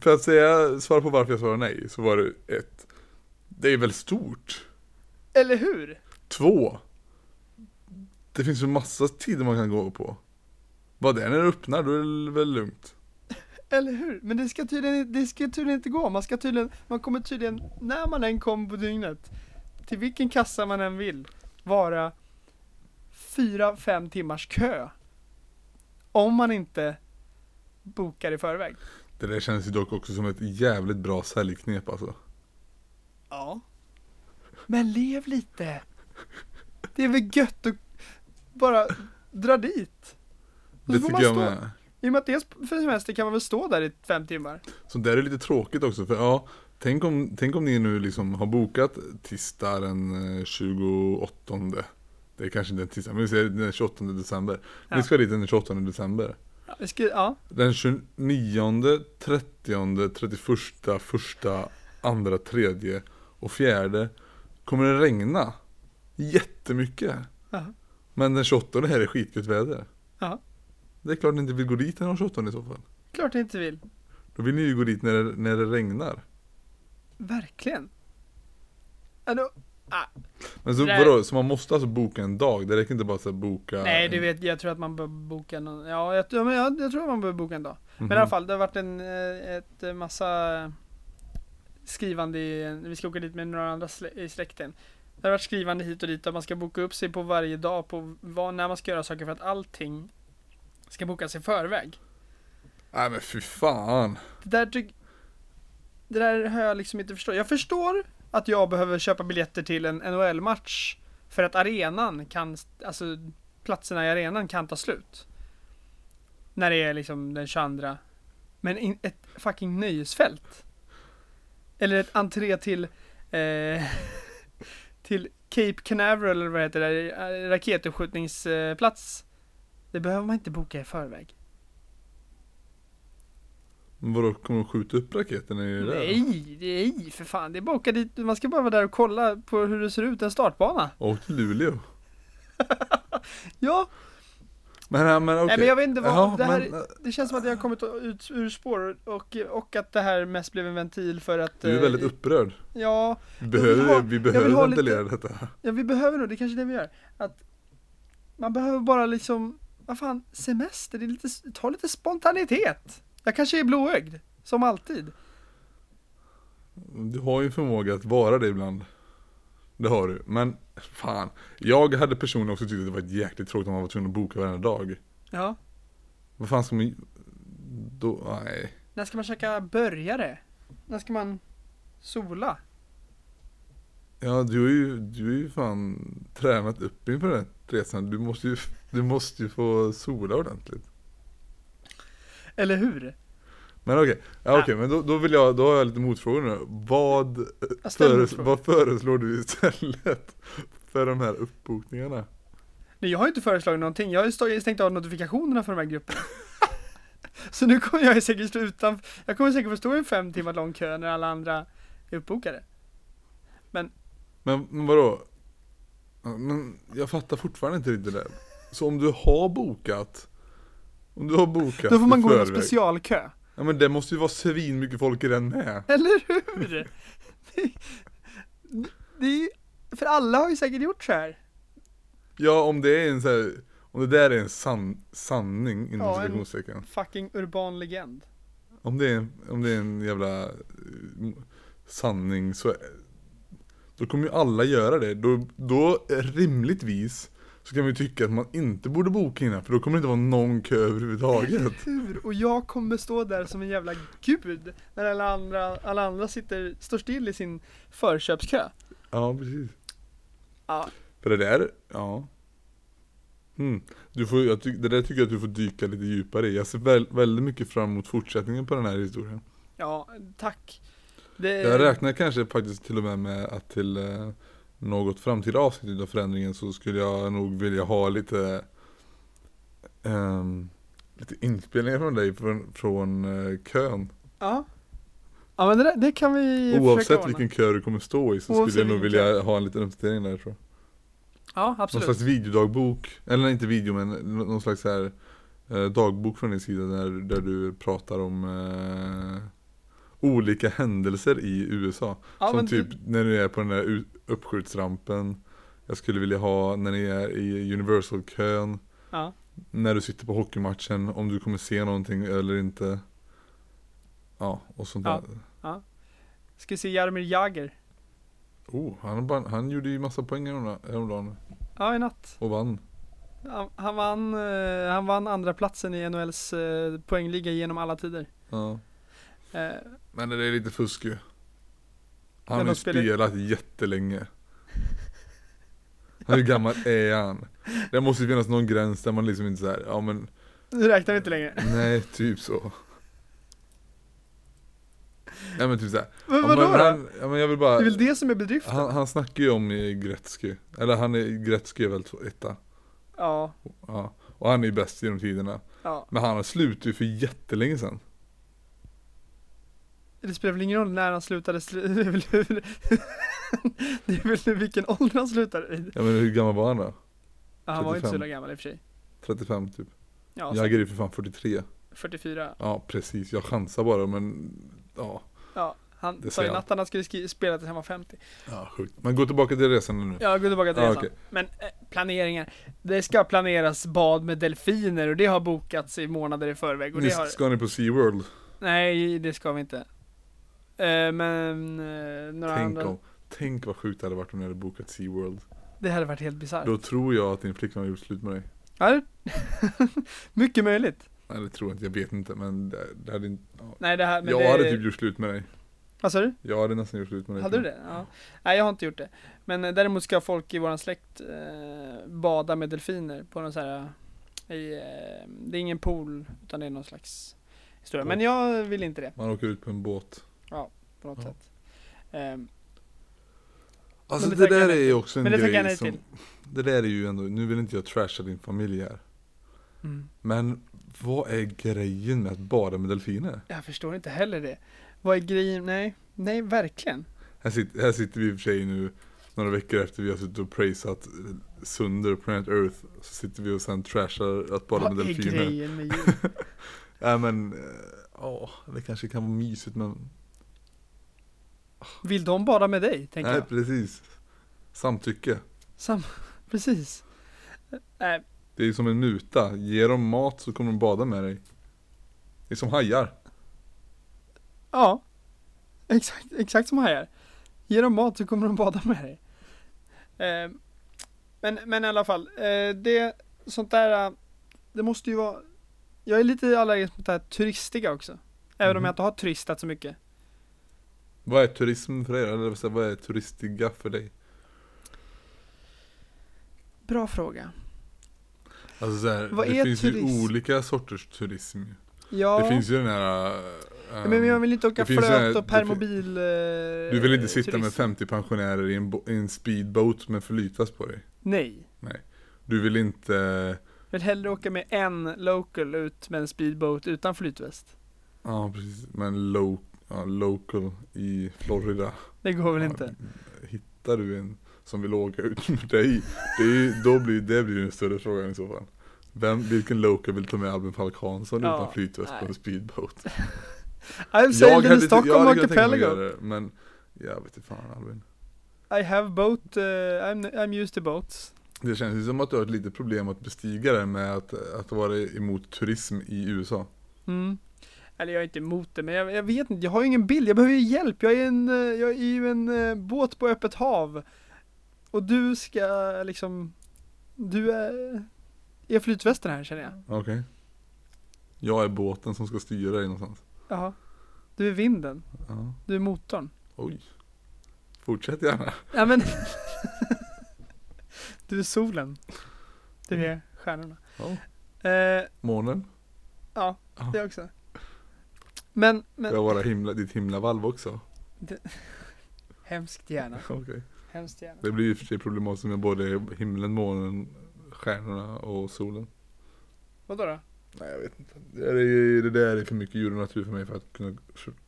För att säga, svara på varför jag svarar nej, så var det ett. Det är väl stort? Eller hur? Två. Det finns ju massa tider man kan gå på. Vad det är när det öppnar, då är det väl lugnt. Eller hur? Men det ska tydligen, det ska tydligen inte gå. Man ska tydligen, man kommer tydligen, när man än kommer på dygnet, till vilken kassa man än vill, vara fyra, fem timmars kö. Om man inte bokar i förväg. Det där känns ju dock också som ett jävligt bra säljknep alltså. Ja. Men lev lite. Det är väl gött att bara dra dit. Det så man tycker jag med. I och med att det är semester kan man väl stå där i fem timmar. Så där är lite tråkigt också för ja, tänk om, tänk om ni nu liksom har bokat tisdag den eh, 28 Det är kanske inte en tisdag, men vi säger den 28 december. Ja. Ni ska dit den 28 december. Ja, ska, ja. Den 29, 30, 31, första, andra, tredje och fjärde kommer det regna. Jättemycket. Ja. Men den 28 här är skitgött väder. Det är klart ni inte vill gå dit den 28 i så fall. Klart jag inte vill. Då vill ni ju gå dit när det, när det regnar. Verkligen. Då, ah, Men så, vadå, så man måste alltså boka en dag? Det räcker inte bara att boka nej, du vet, jag tror att man bör boka någon, ja, jag, ja, men jag, jag tror att man bör boka en dag. Mhm. Men i alla fall, det har varit en eh, ett massa skrivande i, vi ska åka dit med några andra slä, i släkten. Det har varit skrivande hit och dit och man ska boka upp sig på varje dag på vad, när man ska göra saker för att allting ska bokas i förväg. Nej men fy fan. Det där, tyck, det där har jag liksom inte förstått. Jag förstår att jag behöver köpa biljetter till en NHL-match för att arenan kan, alltså platserna i arenan kan ta slut. När det är liksom den 22. Men in, ett fucking nöjesfält. Eller ett entré till, eh, till Cape Canaveral eller vad heter det, där, raketuppskjutningsplats. Det behöver man inte boka i förväg. Vadå, kommer de skjuta upp raketen i det? Nej, nej för fan. Det är bara åka dit. Man ska bara vara där och kolla på hur det ser ut, en startbana. Åk till Luleå. Ja, Men, men okej. nej men jag vet inte vad, Jaha, det, här, men, det känns som att jag har kommit ut ur spår och, och att det här mest blev en ventil för att du är eh, väldigt upprörd. Ja, Vi behöver, ha- vi behöver ventilera detta. ja, vi behöver nog, det är kanske det vi gör. Att man behöver bara liksom, vad fan, semester, det är lite, ta lite spontanitet. Jag kanske är blåögd, som alltid. Du har ju förmåga att vara det ibland. Det har du. Men fan. Jag hade personligen också tyckt att det var jäkligt tråkigt om man var tvungen att boka varenda dag. Ja, Vad fan ska man... Då, nej. när ska man käka burgare? När ska man sola? Ja, du har ju, du har ju fan tränat upp inför den här resan. Du måste ju, du måste ju få sola ordentligt. Eller hur? Men okej, ja, okej, men då, då vill jag, då har jag lite motfrågor nu. Vad, föres, vad föreslår du istället för de här uppbokningarna? Nej, jag har inte föreslagit någonting. Jag har ju stängt av notifikationerna för de här grupperna. Så nu kommer jag säkert stå utan, jag kommer säkert få stå i en fem timmar lång kö när alla andra är uppbokade. Men, men vadå? Ja, Men jag fattar fortfarande inte riktigt det där. Så om du har bokat, om du har bokat Då får man gå i en specialkö. Ja men det måste ju vara svin mycket folk i den med. Eller hur? Det, det är, för alla har ju säkert gjort så här. Ja om det är en så här, om det där är en sann, sanning inom Ja, en- citationstecken. Fucking urban legend. Om det är, om det är en jävla eh, sanning så Då kommer ju alla göra det. Då, då rimligtvis så kan vi tycka att man inte borde boka innan för då kommer det inte vara någon kö överhuvudtaget. Hur? Och jag kommer stå där som en jävla gud när alla andra, alla andra sitter, står still i sin förköpskö. Ja precis. Ja, För det där, ja. Mm. Du får, jag det där tycker jag att du får dyka lite djupare i. Jag ser väl, väldigt mycket fram emot fortsättningen på den här historien. ja tack. Det, Jag räknar kanske faktiskt till och med med att till eh, något framtida avsnitt av förändringen så skulle jag nog vilja ha lite ehm, lite inspelningar från dig från, från eh, kön. Ja. Ja men det, där, det kan vi Oavsett vilken kö du kommer stå i så Oavsett skulle jag nog vilja ha en liten uppdatering där tror jag. Ja Någon absolut. slags videodagbok, eller inte video men nå- någon slags här eh, dagbok från din sida där, där du pratar om eh, olika händelser i USA. Ja, Som typ du, när du är på den där uppskjutsrampen. Jag skulle vilja ha när ni är i Universal-kön. ja. När du sitter på hockeymatchen. Om du kommer se någonting eller inte. Ja, och sånt Ja. där. Ska vi se Jaromir Jagr? Oh, han, han gjorde ju massa poäng häromda- häromdagen. Ja, i natt. Och vann. Han, han, vann, eh, han vann andra platsen i NHLs eh, poängliga genom alla tider. Ja. Eh, Men det är lite fusk ju. Men Han har ju spelat jättelänge. Hur gammal är han? Det måste ju finnas någon gräns där man liksom inte såhär, ja men nu räknar vi inte längre. nej, typ så. Nej men typ såhär. Men Ja, vadå men då? han, ja, men jag vill Det bara, är väl det som är bedriften? han, han snackar ju om i Gretzky. Eller han är, Gretzky är väl etta. Ja, Ja. Och han är ju bäst genom tiderna. ja. Men han har slutat ju för jättelänge sedan. Det spelar väl ingen roll när han slutade. Slu- det, är väl, vilken ålder han slutade i. Ja men hur gammal var han då? Ja, han var ju inte så 35. gammal i och för sig. 35 typ. Ja, så Jagger är för fan 43. 44. Ja precis, jag chansar bara men ja. Ja, han sa natt att han skulle spela tills han var 50. Ja sjukt. Men gå tillbaka till resan nu. Ja, gå tillbaka till Ja, resan. okej. Men eh, planeringar. Det ska planeras bad med delfiner och det har bokats i månader i förväg. Och Ni, det har... Ska ni på SeaWorld? Nej, det ska vi inte. Eh, men eh, några Tänk andra. om. Tänk vad sjukt det hade varit om ni hade bokat SeaWorld. Det hade varit helt bisarrt. Då tror jag att din flickvän har gjort slut med dig. Ja, det... Mycket möjligt. Nej det tror jag inte, jag vet inte men det, det hade inte, ja. Nej, det här, men Jag det... hade typ gjort slut med dig. Vad sa du? Jag hade nästan gjort slut med dig. Hade du det? Ja. Nej, jag har inte gjort det. Men eh, däremot ska folk i våran släkt eh, bada med delfiner på någon så här, eh, i, eh, det är ingen pool, utan det är någon slags historia. Men jag vill inte det, Man åker ut på en båt. På något Ja. sätt. Ehm, Alltså det det, jag där nej är ju också en Men det jag grej nej som, till. Det där är ju ändå, nu vill inte jag trasha din familj här. mm. Men vad är grejen med att bada med delfiner? Jag förstår inte heller det. Vad är grejen? Nej, nej verkligen. Här sitter, här sitter vi i och för sig nu några veckor efter vi har suttit och praisat Sunder Planet Earth. Så sitter vi och sen trashar att bada Vad med är delfiner. grejen med djur? Ja men, eh, ja det kanske kan vara mysigt men Vill de bada med dig, tänker Nej jag. precis. Samtycke. Sam, precis. Nej, Det är ju som en muta. Ge dem mat så kommer de bada med dig. Det är som hajar. Ja, exakt, exakt som hajar. Ge dem mat så kommer de bada med dig. Eh, men, men i alla fall, eh, det, sånt där, eh, det måste ju vara, jag är lite allergisk mot det här turistiga också. Även om Mhm. jag inte har turistat så mycket. Vad är turism för dig Eller vad är turistiga för dig? Bra fråga. Alltså så här, Vad det finns turism? ju olika sorters turism. Ja, Det finns ju den här... ja, men jag vill inte åka flöt en- och permobil. eh, Du vill inte sitta med turism. 50 pensionärer i en, i en speedboat med flytväst på dig. Nej. Du vill inte... Jag vill hellre åka med en local ut med en speedboat utan flytväst. Ja precis, men lo, ja, local i Florida. Det går väl inte? Hittar du en som vill åka ut med dig, det, är, då blir, det blir en större fråga i så fall. Vem, vilken local vill ta med Albin Falk Hansson Ja, utan flytväst på en speedboat? I've sailed in Stockholm archipelago. Men jag vet inte fan Albin. I have boat, uh, I'm, I'm used to boats. Det känns ju som att du har ett litet problem att bestiga det med att, att vara emot turism i USA. Mm. Eller jag är inte emot det, men jag, jag vet inte, jag har ju ingen bild, jag behöver ju hjälp. Jag är, en, eh, jag är ju en eh, båt på öppet hav. Och du ska liksom, du är, är flytvästen här känner jag. Okej. Jag är båten som ska styra dig någonstans. Jaha. Du är vinden, Ja. du är motorn. Oj. Fortsätt gärna. Ja men Du är solen. Du är stjärnorna. Ja. Eh, Månen. ja, Ja. det också. Men, Får men jag vara himla, ditt himlavalv också? hemskt gärna. Okej. Hemskt gärna. Det blir och för sig problematiskt med både himlen, månen, stjärnorna och solen. Vadå då? Nej jag vet inte. Det, är, det där är för mycket djur och natur för mig för att kunna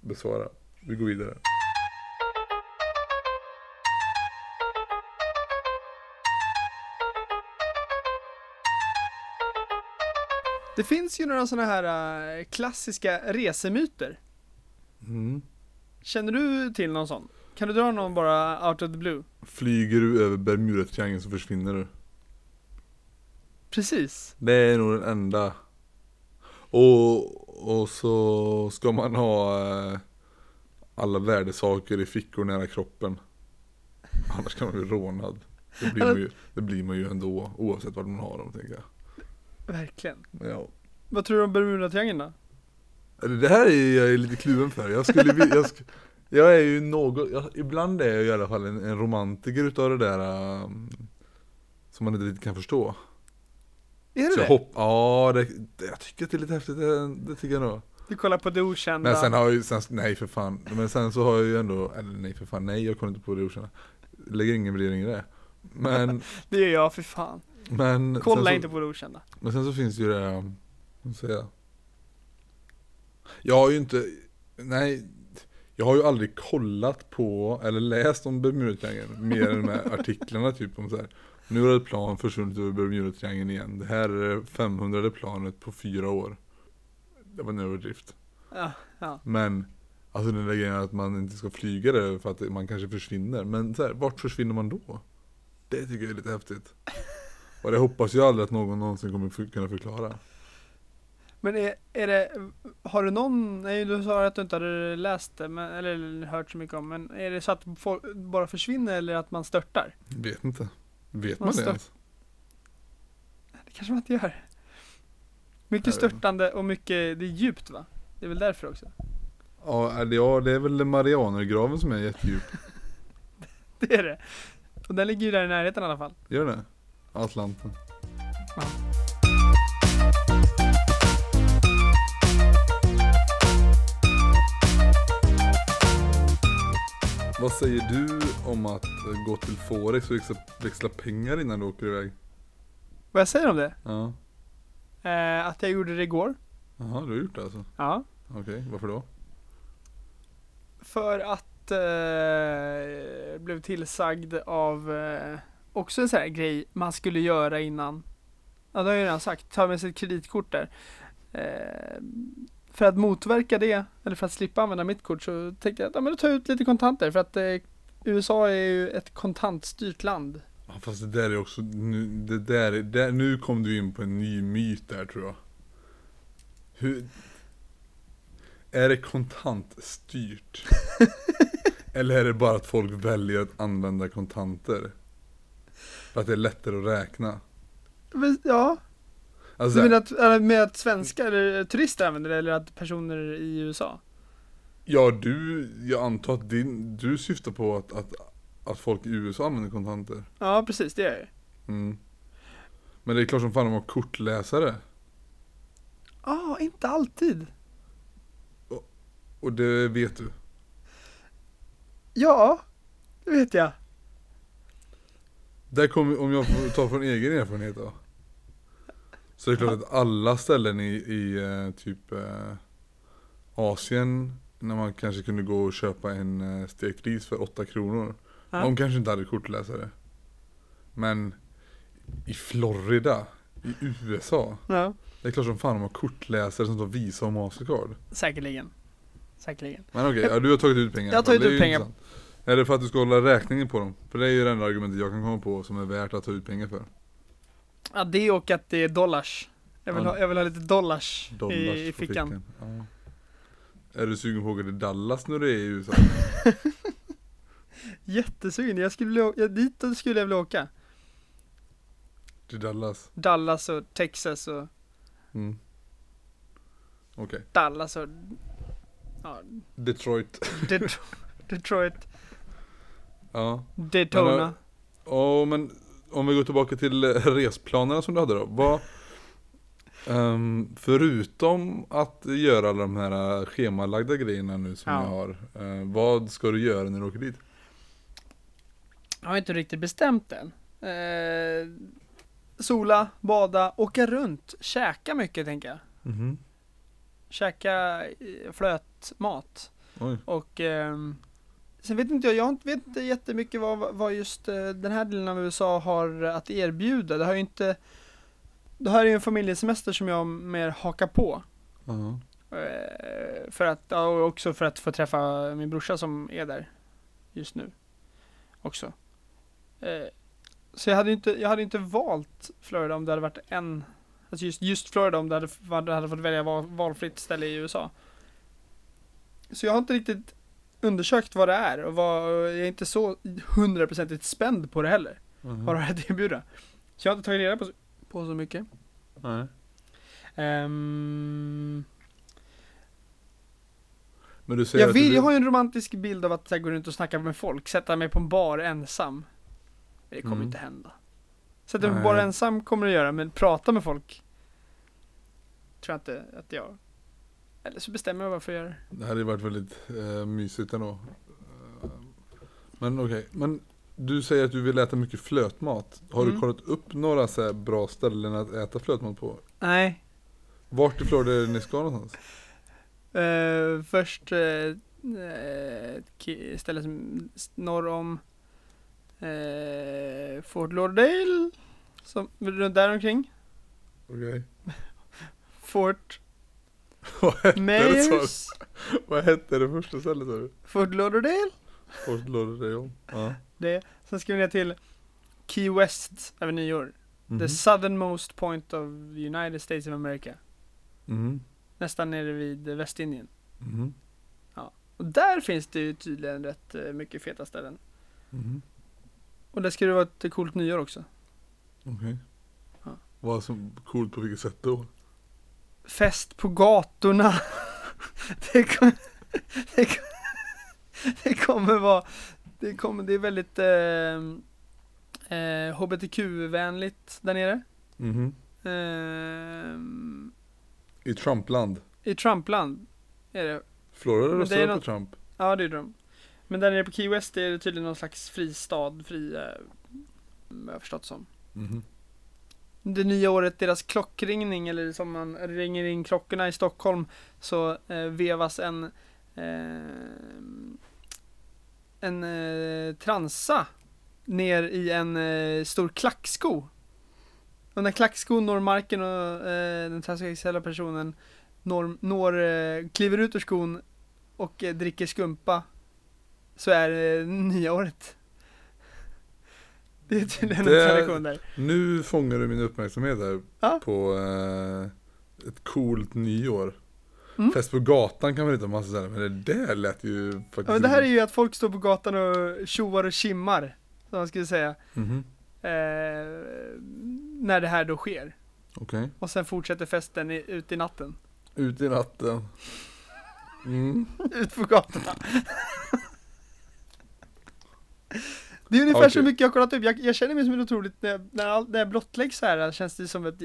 besvara. Vi går vidare. Det finns ju några sådana här eh, klassiska resemyter. Mm. Känner du till någon sån? Kan du dra någon bara out of the blue? Flyger du över Bermudatriangeln så försvinner du. Precis. Det är nog den enda. Och, och så ska man ha eh, alla värdesaker i fickor nära kroppen. Annars kan man bli rånad. Det blir, man ju, det blir man ju ändå oavsett vart man har dem tänker jag. Verkligen. Ja. Vad tror du om Bermudatriangeln då? Det här är jag lite kluven för. Jag skulle jag, sk- jag är ju något, jag, ibland är jag i alla fall en, en romantiker utav det där um, Som man inte riktigt kan förstå. Är det Så jag det? hopp, ja det, det, jag tycker att det är lite häftigt, det, det tycker jag nog. Du kollar på det okända. Men sen har jag ju, sen, nej för fan, men sen så har jag ju ändå, eller nej för fan, nej jag kollar inte på det okända. Lägger ingen värdering i det. Men, Det gör jag för fan. Men Kolla så, inte på det okända. Men sen så finns ju det, vad ska jag? Jag har ju inte, nej, jag har ju aldrig kollat på eller läst om Bermudatriangeln mer än här artiklarna typ om så här. Nu har ett plan försvunnit över Bermudatriangeln igen. Det här är det 500 planet på fyra år. Det var en överdrift. Ja, ja. Men Alltså den där grejen att man inte ska flyga där för att man kanske försvinner. Men så här, vart försvinner man då? Det tycker jag är lite häftigt. Och det hoppas jag aldrig att någon någonsin kommer för- kunna förklara. Men är, är det, har du någon, nej du sa att du inte hade läst det, men, eller hört så mycket om, men är det så att folk bara försvinner eller att man störtar? Vet inte. Vet Man man det ens? Det kanske man inte gör. Mycket störtande och mycket, det är djupt va? Det är väl därför också? Ja det är väl Marianergraven som är jättedjup. Det är det. Och den ligger ju där i närheten i alla fall. Gör det? Atlanten. Ja. Vad säger du om att gå till Forex och växla, växla pengar innan du åker iväg? Vad jag säger om det? Ja. Eh, att jag gjorde det igår. Jaha, du har gjort det alltså? Ja. Okej, varför då? För att eh, jag blev tillsagd av eh, också en sån här grej man skulle göra innan. Ja, det har jag redan sagt. Ta med sig ett kreditkort där. Eh, för att motverka det, eller för att slippa använda mitt kort så tänkte jag att ja, men då tar jag ut lite kontanter. För att eh, USA är ju ett kontantstyrt land. Ja, fast det där är också, nu, det där, är- där, nu kom du in på en ny myt där tror jag. Hur, är det kontantstyrt? Eller är det bara att folk väljer att använda kontanter? Att det är lättare att räkna? Ja, Alltså, du menar att, eller med att svenskar eller turister använder det eller att personer i USA? ja du, jag antar att din, du syftar på att, att, att folk i USA använder kontanter? Ja, precis, det gör jag. Mm. Men det är klart som fan de har kortläsare. Ja, inte alltid. Och det vet du. Ja, det vet jag. Där kommer, om jag får ta från egen erfarenhet då. Så det är klart att alla ställen i, i eh, typ eh, Asien, när man kanske kunde gå och köpa en eh, stekt ris för 8 kronor. Ja. De kanske inte hade kortläsare. Men i Florida, i USA, Ja. det är klart som fan de har kortläsare som tar Visa och Mastercard. Säkerligen. Säkerligen. Men okej, ja, du har tagit ut pengar. Jag har tagit ut pengar. intressant. Är det för att du ska hålla räkningen på dem? För det är ju det enda argumentet jag kan komma på som är värt att ta ut pengar för. Ja, det och att det är dollars. Jag vill, Ja. ha, jag vill ha lite dollars, Dollars i, i på fickan. Ja. Är du sugen på att åka till Dallas när du är i USA? Jättesugen. Jag skulle vilja, å- ja, dit skulle jag vilja åka. till Dallas? Dallas och Texas och Mm. Okej. Dallas och ja, Detroit. Det- Detroit, Ja. Daytona. Ja men om vi går tillbaka till eh, resplanerna som du hade då. Vad, ehm, förutom att göra alla de här eh, schemalagda grejerna nu som Ja. jag har. eh, vad ska du göra när du åker dit? Jag har inte riktigt bestämt än. Eh, sola, bada, åka runt, käka mycket tänker jag. Mhm. Käka eh, flötmat. Oj. Och ehm, sen vet inte jag, jag vet inte jättemycket vad, vad just eh, den här delen av USA har att erbjuda. Det har ju inte, det här är ju en familjesemester som jag mer hakar på. Eh, för att, och också för att få träffa min brorsa som är där just nu. Också. Eh, så jag hade inte, jag hade inte valt Florida om det hade varit en, alltså just, just Florida om det hade, hade fått välja val, valfritt ställe i USA. Så jag har inte riktigt undersökt vad det är och vad, jag är inte så hundraprocentigt spänd på det heller. Mhm. Vad det har att erbjuda. Så jag har inte tagit reda på, så- på så mycket. Nej. Ehm, Men du säger jag vill, du, jag har ju en romantisk bild av att så här, gå runt och snacka med folk, sätta mig på en bar ensam. Men det kommer Mm. inte hända. Sätta mig på en bar ensam kommer det göra, men prata med folk tror jag inte att jag... Eller så bestämmer jag varför jag gör det. Det hade varit väldigt eh, mysigt ändå. Eh, Men okej, men du säger att du vill äta mycket flötmat. Har du Mm. kollat upp några så bra ställen att äta flötmat på? Nej. Vart i Florida är det ni ska någonstans? Eh, först eh, ett ställe som norr om eh, Fort Lauderdale. Som, runt där omkring. Okej. Fort Vad hette det sa du? Vad hette det första stället sa du? Fort Lauderdale. Fort Lauderdale? Ja. Det. Sen ska vi ner till Key West över nyår. Mhm. The southernmost point of the United States of America. Mhm. Nästan nere vid Västindien. Mhm. Och där finns det ju tydligen rätt eh, mycket feta ställen. Mhm. Och där ska det vara ett coolt nyår också. Okej. Ja. Vad som coolt på vilket sätt då? Fest på gatorna. det, kom, det, kom, det kommer vara, det kommer, det är väldigt eh, eh, HBTQ-vänligt där nere. Mhm. Ehm, I Trumpland. I Trumpland är det. Florida är på Trump. Ja, det är de. Men där nere på Key West är det tydligen någon slags fristad, fri, eh, vad jag har förstått som. Mhm. Det nya året, deras klockringning, eller som man ringer in klockorna i Stockholm, så eh, vevas en eh, en eh, transa ner i en eh, stor klacksko. Och när klackskon når marken och eh, den transsexuella personen når, når eh, kliver ut ur skon och eh, dricker skumpa så är det nya året. Det är tydligen Det- en tradition där. Nu fångar du min uppmärksamhet här Ja. på eh, ett coolt nyår. Mm. Fest på gatan kan man hitta massa ställen, men det där lät ju faktiskt... Ja, men det här är ju att folk står på gatan och tjoar och kimmar, som man skulle säga. Mhm. Eh, när det här då sker. Okej. Och sen fortsätter festen i, ut i natten. Ut i natten. Mm. Ut på gatorna. Det är ungefär så Okej. mycket jag kollat upp. Jag, jag känner mig som en otroligt, när jag, när, all, när jag blottläggs så här känns det som att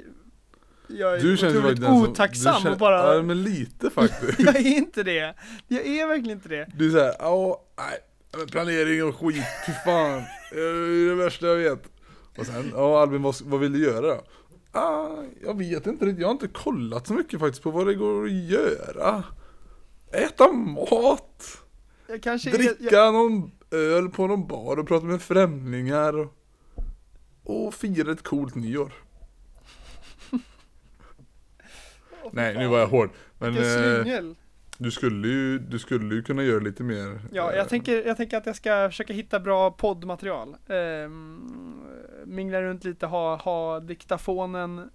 jag är Du känns otroligt som- otacksam du känner- och bara, Ja men lite faktiskt. jag är inte det. Jag är verkligen inte det. Du är såhär, ja, nej, planering och skit, fy fan. Det är det värsta jag vet. Och sen, ja Albin vad, vad vill du göra då? Ah, jag vet inte riktigt, jag har inte kollat så mycket faktiskt på vad det går att göra. Äta mat, Jag kanske dricka är, jag, någon öl på någon bar och prata med främlingar. Och, och fira ett coolt nyår. Nej, nu var jag hård. Men eh, du, skulle ju, du skulle ju kunna göra lite mer. Ja, eh, jag tänker, jag tänker att jag ska försöka hitta bra poddmaterial. Ehm, mingla runt lite, ha, ha diktafonen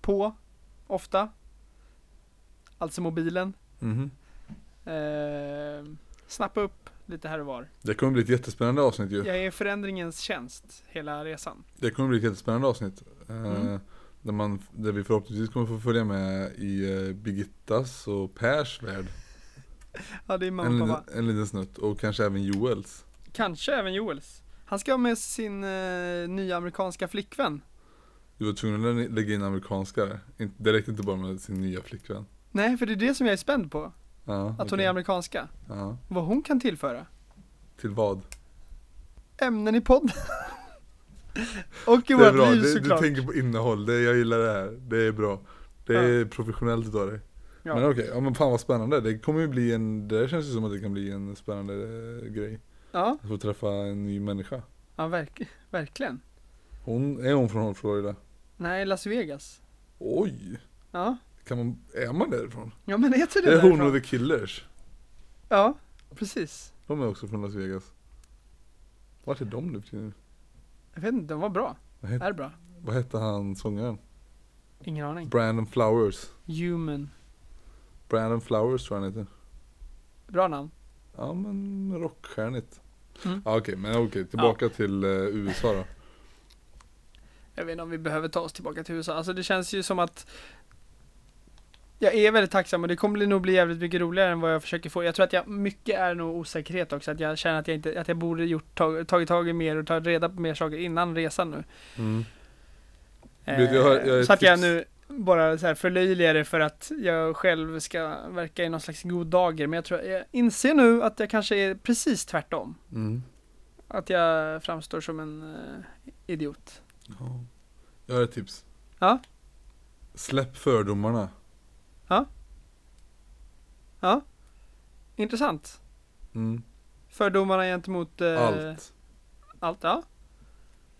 på, ofta. Alltså mobilen. mhm. Ehm, snappa upp lite här och var. Det kommer bli ett jättespännande avsnitt ju. Jag är förändringens tjänst hela resan. Det kommer bli ett jättespännande avsnitt. Eh, Mm. där, man, där vi förhoppningsvis kommer få följa med i eh, Birgittas och Pers värld. Ja, det är En mamma och pappa. en liten snutt. Och kanske även Joels. Kanske även Joels. Han ska ha med sin eh, nya amerikanska flickvän. Du var tvungen att lä- lägga in amerikanska där. Det räckte inte bara med sin nya flickvän. Nej, för det är det som jag är spänd på. Ja, Att hon okej. är amerikanska. Ja. Vad hon kan tillföra. Till vad? Ämnen i podden. och i vårt bra, liv du, du såklart. tänker på innehåll. Det, jag gillar det här. Det är bra. Det är professionellt utav dig. Ja. Men okej, ja men fan vad spännande. Det kommer ju bli en, det känns ju som att det kan bli en spännande eh, grej. Ja, Att få träffa en ny människa. ja verk, verkligen. Hon, är hon från Florida? Nej, Las Vegas. Oj! Ja, Kan man, är man därifrån? Ja men heter det Det är hon därifrån? och The Killers. Ja, precis. De är också från Las Vegas. Vart är de nu för tiden? Jag vet inte, de var bra. Vad hette, Är bra. vad hette han sångaren? Ingen aning. Brandon Flowers. Human. Brandon Flowers tror jag han heter. Bra namn. Ja men rockstjärnigt. Mm. Ja, okej, men okej, tillbaka till eh, USA då. Jag vet inte om vi behöver ta oss tillbaka till USA. Alltså det känns ju som att jag är väldigt tacksam och det kommer nog bli jävligt mycket roligare än vad jag försöker få. Jag tror att jag, mycket är nog osäkerhet också. Att jag känner att jag inte, att jag borde gjort, tag, tagit tag i mer och tagit reda på mer saker innan resan nu. Mm. Eh, jag har- jag så att jag nu bara så här förlöjligar det för att jag själv ska verka i någon slags god dager. Men jag tror, jag inser nu att jag kanske är precis tvärtom. Mm. Att jag framstår som en eh, idiot. Ja. Jag har ett tips. Ja. Släpp fördomarna. Ja, intressant. Mm. Fördomarna gentemot eh, Allt. allt. Ja.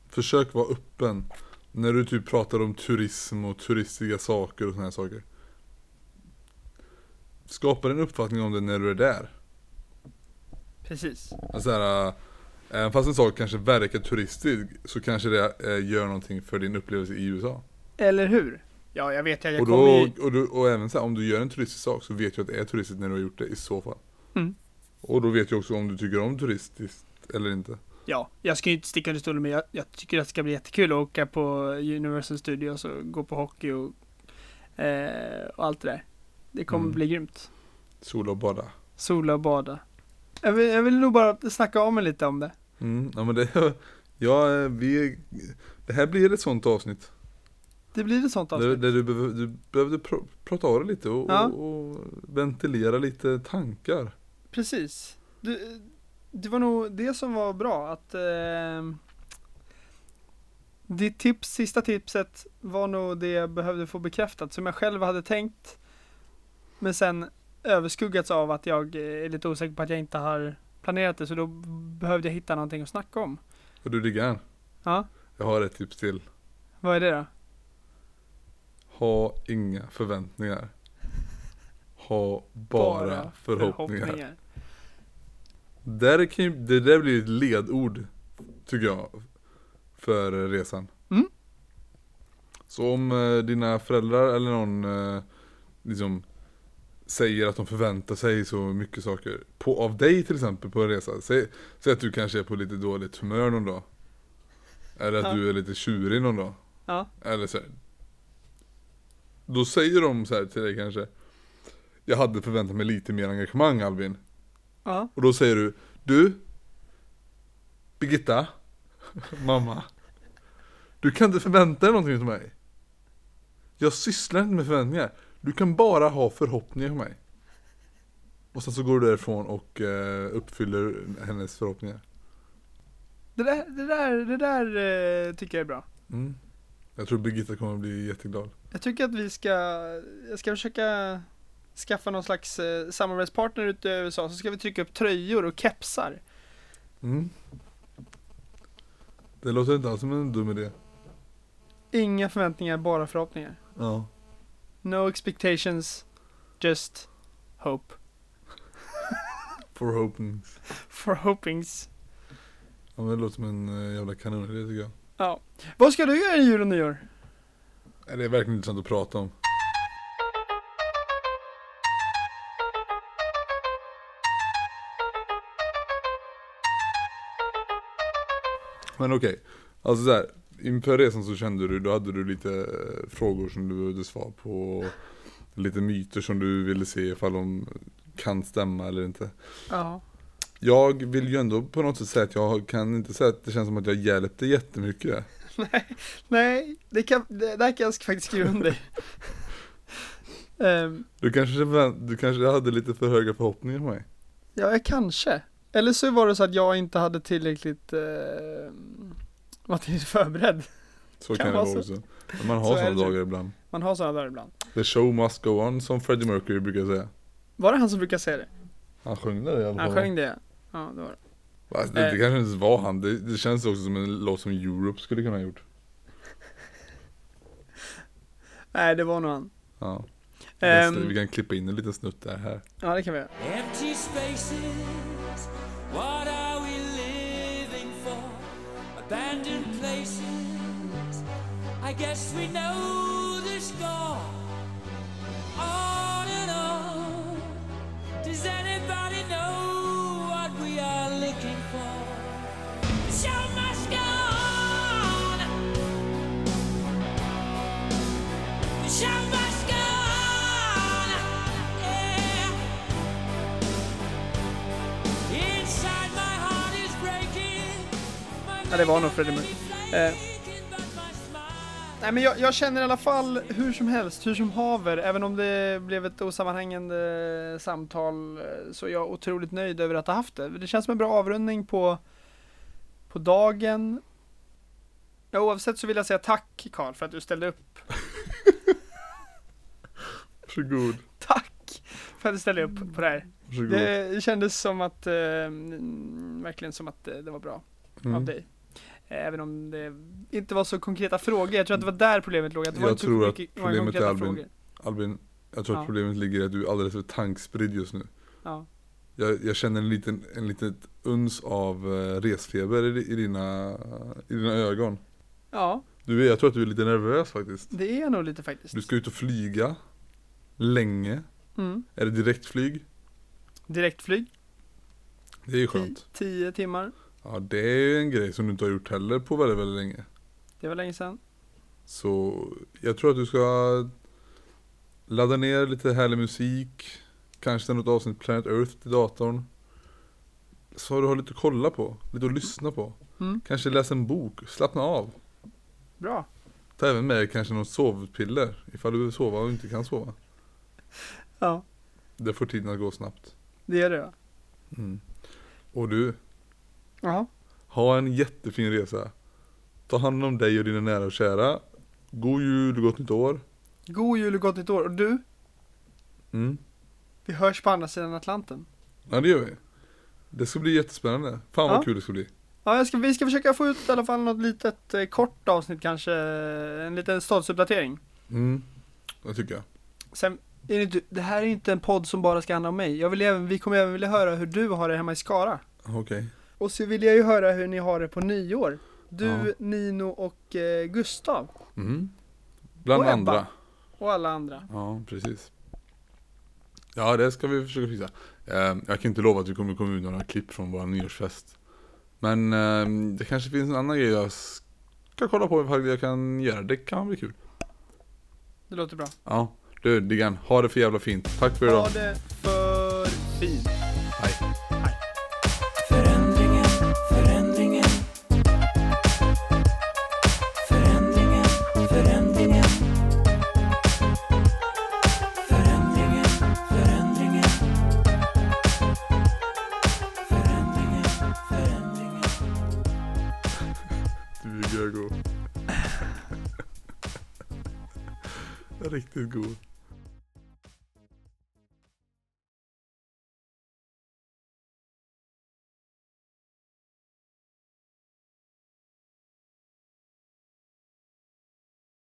Försök vara öppen. När du typ pratar om turism och turistiga saker och såna här saker. Skapa en uppfattning om det när du är där. Precis. Alltså här, äh, även fast en sak kanske verkar turistisk så kanske det äh, gör någonting för din upplevelse i USA. Eller hur? Ja, jag vet. Jag, jag Och, då, ju... och, du, och även så här, om du gör en turistisk sak så vet du att det är turistiskt när du har gjort det i så fall. Mm. Och då vet du också om du tycker om turistiskt eller inte. Ja, jag ska ju inte sticka under stolen med jag, jag tycker att det ska bli jättekul att åka på Universal Studios och gå på hockey och, eh, och allt det där. Det kommer Mm. bli grymt. Sola och bada. Sola och bada. Jag vill, jag vill nog bara snacka om mig lite om det. Mm, ja men det, ja, vi, det här blir ett sånt avsnitt. Det blir ett sånt Där, avsnitt. där du, behöver, du behövde pr prata av dig lite och, Ja. och, och ventilera lite tankar. Precis. Du, det var nog det som var bra att eh, ditt tips, sista tipset var nog det jag behövde få bekräftat som jag själv hade tänkt. Men sen överskuggats av att jag är lite osäker på att jag inte har planerat det så då behövde jag hitta någonting att snacka om. Och du Diggan, Ja, jag har ett tips till. vad är det då? Ha inga förväntningar. Ha bara, förhoppningar. Där kan ju, det där blir ett ledord, tycker jag, för resan. Mm. Så om eh, dina föräldrar eller någon eh, liksom säger att de förväntar sig så mycket saker på, av dig till exempel på en resa. Säg, säg att du kanske är på lite dåligt humör någon dag. Eller att Ja. du är lite tjurig någon dag. Ja, Eller så här. Då säger de så här till dig kanske Jag hade förväntat mig lite mer engagemang Albin. Ja, Och då säger du Du Birgitta Mamma Du kan inte förvänta dig någonting av mig. Jag sysslar inte med förväntningar. Du kan bara ha förhoppningar på mig. Och sen så går du därifrån och eh, uppfyller hennes förhoppningar. Det där, det där, det där eh, tycker jag är bra. mm. Jag tror Birgitta kommer bli jätteglad Jag tycker att vi ska, jag ska försöka skaffa någon slags eh, samarbetspartner ute i USA så ska vi trycka upp tröjor och kepsar. mm. Det låter inte alls som en dum idé Inga förväntningar, bara förhoppningar. Ja No expectations, just hope. For hopings. For hopings. Ja men det låter som en eh, jävla kanonidé tycker jag. Ja. Vad ska du göra i jul och nyår? Det är verkligen intressant att prata om. Men okej, alltså så här, inför resan så kände du, då hade du lite eh, frågor som du behövde svar på. Lite myter som du ville se ifall de kan stämma eller inte. Ja. Jag vill ju ändå på något sätt säga att jag kan inte säga att det känns som att jag hjälpte jättemycket. Nej, det, kan, det där kan jag faktiskt skriva under. um, Du kanske, du kanske hade lite för höga förhoppningar på mig? ja, jag kanske. Eller så var det så att jag inte hade tillräckligt uh, var tillräckligt förberedd. Så Kan kan, det vara vara så. också. Men man har sådana det. dagar ibland. Man har sådana där ibland. The show must go on som Freddie Mercury brukar säga. Var det han som brukar säga det? Han sjöng det i alla fall. Han sjöng det. Ja, det var det. Alltså, det, det kanske inte var han. Det, det känns också som en låt som Europe skulle kunna ha gjort. Nej, det var nog han. Ja. Ehm, Vi kan klippa in en liten snutt där här. ja, det kan vi göra. Empty spaces, what are we living for? Abandoned places, I guess we know the score. On Ja, det var nog Freddie Mercury. Eh, Nej men jag, jag känner i alla fall hur som helst, hur som haver, även om det blev ett osammanhängande samtal eh, så är jag otroligt nöjd över att ha haft det. Det känns som en bra avrundning på, på dagen. Ja, oavsett så vill jag säga tack Karl för att du ställde upp. Varsågod. Tack för att du ställde upp på det här. Varsågod. Det kändes som att, eh, mm, verkligen som att eh, det var bra av Mm. dig. Även om det inte var så konkreta frågor. Jag tror att det var där problemet låg. Att det var Jag inte så tror att mycket- många problemet är Albin. frågor. Albin, jag tror att Ja. problemet ligger i att du är alldeles för tankspridd just nu. Ja. Jag, jag känner en liten, en liten uns av eh, resfeber i, i, dina, i dina ögon. ja, Du jag tror att du är lite nervös faktiskt. det är nog lite faktiskt. Du ska ut och flyga. Länge. Mm. Är det direktflyg? Direktflyg, Det är ju skönt. tio timmar. Ja, det är en grej som du inte har gjort heller på väldigt, väldigt länge. Det var länge sedan. Så jag tror att du ska ladda ner lite härlig musik. Kanske något avsnitt Planet Earth till datorn. Så du har lite att kolla på, lite att lyssna på. Mm. Kanske läsa en bok, slappna av. Bra. Ta även med dig kanske något sovpiller ifall du vill sova och inte kan sova. Ja, Det får tiden att gå snabbt. det är det va? Mm. Och du, Jaha. ha en jättefin resa. Ta hand om dig och dina nära och kära. God jul och gott nytt år. God jul och gott nytt år. Och du, Mm. vi hörs på andra sidan Atlanten. Ja det gör vi. Det ska bli jättespännande. Fan vad Ja. kul det ska bli. Ja, ska, vi ska försöka få ut i alla fall något litet eh, kort avsnitt kanske. En liten statusuppdatering. Mm. Det tycker jag. Sen, är det, inte, det här är inte en podd som bara ska handla om mig. Jag vill även, vi kommer även vilja höra hur du har det hemma i Skara. Okej. Och så vill jag ju höra hur ni har det på nyår. Du, Ja. Nino och eh, Gustav. Mm. Bland Och Ebba. andra. Och alla andra. Ja, precis. Ja, det ska vi försöka fixa. Eh, jag kan inte lova att vi kommer komma ut några klipp från vår nyårsfest. Men eh, det kanske finns en annan grej jag ska kolla på ifall jag kan göra. Det kan bli kul. Det låter bra. Ja, du Diggan, ha det för jävla fint. Tack för idag. Ha det för fint.